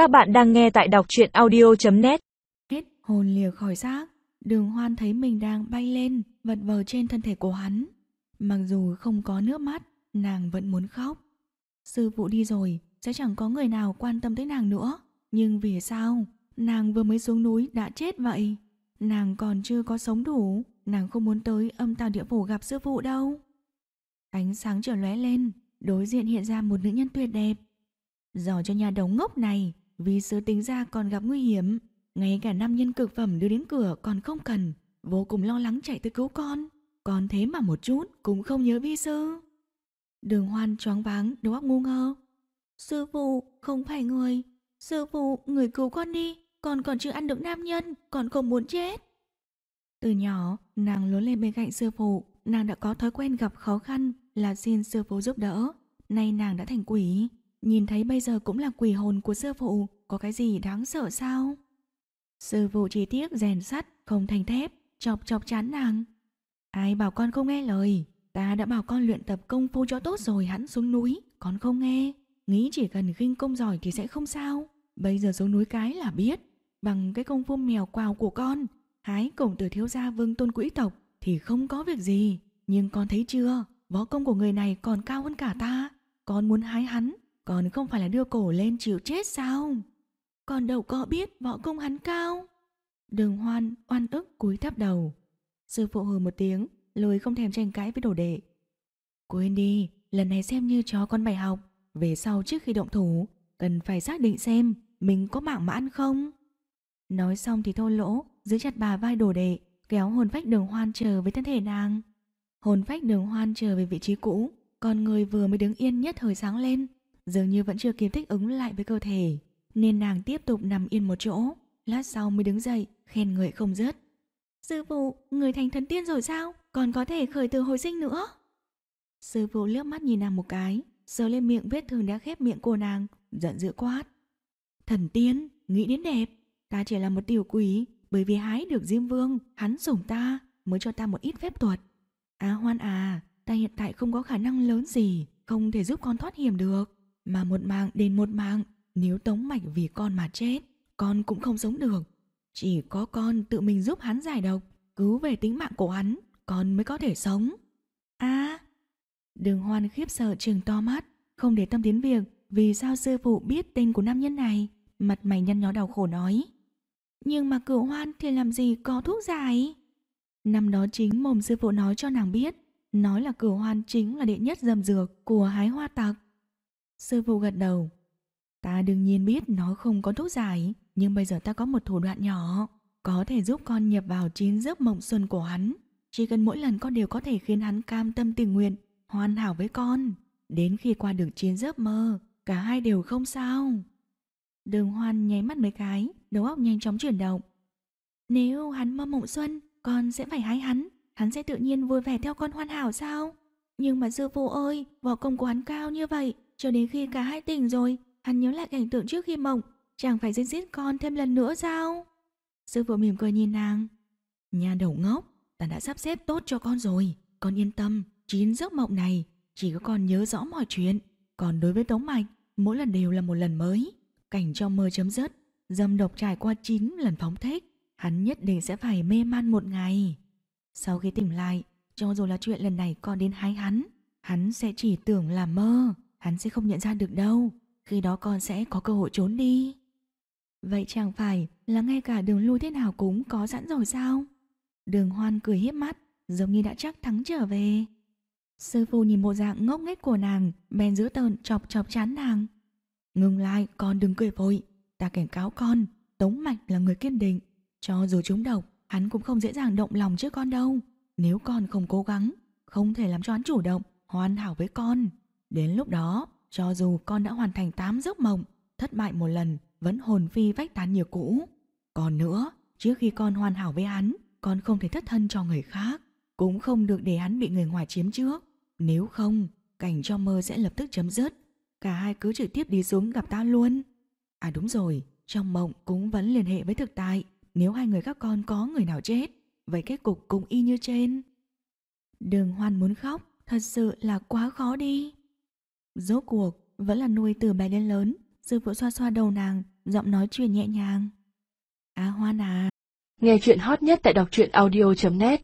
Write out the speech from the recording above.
Các bạn đang nghe tại đọc truyện audio.net Hết hồn lìa khỏi xác. Đường hoan thấy mình đang bay lên, Vật vờ trên thân thể của hắn. Mặc dù không có nước mắt, Nàng vẫn muốn khóc. Sư phụ đi rồi, Sẽ chẳng có người nào quan tâm tới nàng nữa. Nhưng vì sao? Nàng vừa mới xuống núi đã chết vậy. Nàng còn chưa có sống đủ, Nàng không muốn tới âm tào địa phủ gặp sư phụ đâu. Ánh sáng trở lóe lên, Đối diện hiện ra một nữ nhân tuyệt đẹp. Dò cho nhà đầu ngốc này vì sứ tính ra còn gặp nguy hiểm, Ngay cả nam nhân cực phẩm đưa đến cửa còn không cần, Vô cùng lo lắng chạy tới cứu con. Còn thế mà một chút cũng không nhớ vi sư. Đường hoan choáng váng, đầu óc ngu ngơ. Sư phụ, không phải người. Sư phụ, người cứu con đi, Con còn chưa ăn được nam nhân Còn không muốn chết. Từ nhỏ, nàng lớn lên bên cạnh sư phụ, Nàng đã có thói quen gặp khó khăn Là xin sư phụ giúp đỡ. Nay nàng đã thành quỷ. Nhìn thấy bây giờ cũng là quỷ hồn của sư phụ, Có cái gì đáng sợ sao? Sư phụ chỉ tiếc rèn sắt, Không thành thép, Chọc chọc chán nàng. Ai bảo con không nghe lời? Ta đã bảo con luyện tập công phu cho tốt rồi Hắn xuống núi, Con không nghe. Nghĩ chỉ cần khinh công giỏi thì sẽ không sao. Bây giờ xuống núi cái là biết, Bằng cái công phu mèo quào của con, Hái cổng tử thiếu gia vương tôn quỹ tộc Thì không có việc gì. Nhưng con thấy chưa? Võ công của người này còn cao hơn cả ta. Con muốn hái hắn còn không phải là đưa cổ lên chịu chết sao? Con đâu có biết võ công hắn cao. Đường hoan oan ức cúi thấp đầu. Sư phụ hừ một tiếng Lùi không thèm tranh cãi với đồ đệ. Quên đi, Lần này xem như cho con bài học. Về sau trước khi động thủ, Cần phải xác định xem Mình có mạng mà ăn không. Nói xong thì thô lỗ, Giữ chặt bà vai đồ đệ, Kéo hồn phách đường hoan trở với thân thể nàng. Hồn phách đường hoan trở về vị trí cũ Còn người vừa mới đứng yên nhất thời sáng lên. Dường như vẫn chưa kịp thích ứng lại với cơ thể Nên nàng tiếp tục nằm yên một chỗ. Lát sau mới đứng dậy Khen ngợi không dứt. Sư phụ, người thành thần tiên rồi sao? Còn có thể khởi từ hồi sinh nữa? Sư phụ liếc mắt nhìn nàng một cái Sờ lên miệng vết thương đã khép miệng cô nàng Giận dữ quát. Thần tiên, nghĩ đến đẹp. Ta chỉ là một tiểu quỷ Bởi vì hái được Diêm Vương Hắn sủng ta Mới cho ta một ít phép thuật. À hoan à Ta hiện tại không có khả năng lớn gì Không thể giúp con thoát hiểm được mà một mạng đền một mạng. Nếu tống mạch vì con mà chết, Con cũng không sống được. Chỉ có con tự mình giúp hắn giải độc, Cứu về tính mạng của hắn, Con mới có thể sống. À Đường hoan khiếp sợ trừng to mắt, Không để tâm đến việc Vì sao sư phụ biết tên của nam nhân này. Mặt mày nhăn nhó đau khổ nói, Nhưng mà cửu hoan thì làm gì có thuốc giải? Năm đó chính mồm sư phụ nói cho nàng biết, Nói là cửu hoan chính là đệ nhất dầm dược Của hái hoa tặc. Sư phụ gật đầu. Ta đương nhiên biết nó không có thuốc giải, Nhưng bây giờ ta có một thủ đoạn nhỏ, Có thể giúp con nhập vào chín giấc mộng xuân của hắn. Chỉ cần mỗi lần con đều có thể khiến hắn cam tâm tình nguyện, Hoàn hảo với con, Đến khi qua được chín giấc mơ, Cả hai đều không sao. Đường hoan nháy mắt mấy cái, Đầu óc nhanh chóng chuyển động. Nếu hắn mơ mộng xuân, Con sẽ phải hái hắn Hắn sẽ tự nhiên vui vẻ theo con hoàn hảo sao? Nhưng mà sư phụ ơi, Võ công của hắn cao như vậy cho đến khi cả hai tỉnh rồi, Hắn nhớ lại cảnh tượng trước khi mộng Chẳng phải giết giết con thêm lần nữa sao? Sư phụ mỉm cười nhìn nàng. Nhà đầu ngốc, Ta đã sắp xếp tốt cho con rồi. Con yên tâm, Chín giấc mộng này, Chỉ có con nhớ rõ mọi chuyện. Còn đối với Tống Mạch, Mỗi lần đều là một lần mới. Cảnh trong mơ chấm dứt, Dâm độc trải qua 9 lần phóng thích, Hắn nhất định sẽ phải mê man một ngày. Sau khi tỉnh lại, Cho dù là chuyện lần này con đến hái hắn Hắn sẽ chỉ tưởng là mơ. Hắn sẽ không nhận ra được đâu. Khi đó con sẽ có cơ hội trốn đi. Vậy chẳng phải là ngay cả đường lui thế nào cũng có sẵn rồi sao? Đường hoan cười hiếp mắt, Giống như đã chắc thắng trở về. Sư phụ nhìn bộ dạng ngốc nghếch của nàng, Bèn giữ tợn chọc chọc chán nàng. Ngừng lại, con đừng cười vội. Ta cảnh cáo con, Tống Mạch là người kiên định. Cho dù chúng độc, Hắn cũng không dễ dàng động lòng trước con đâu. Nếu con không cố gắng, Không thể làm cho hắn chủ động, Hoàn hảo với con. Đến lúc đó, Cho dù con đã hoàn thành 8 giấc mộng, Thất bại một lần Vẫn hồn phi vách tán như cũ. Còn nữa, Trước khi con hoàn hảo với hắn, Con không thể thất thân cho người khác, Cũng không được để hắn bị người ngoài chiếm trước. Nếu không, Cảnh cho mơ sẽ lập tức chấm dứt. Cả hai cứ trực tiếp đi xuống gặp ta luôn. À đúng rồi, Trong mộng cũng vẫn liên hệ với thực tại. Nếu hai người các con có người nào chết, Vậy kết cục cũng y như trên. Đường hoan muốn khóc, Thật sự là quá khó đi. Rốt cuộc vẫn là nuôi từ bé đến lớn Sư phụ xoa xoa đầu nàng giọng nói chuyện nhẹ nhàng. Á Hoan à, Nghe chuyện hot nhất tại đọc truyện audio.net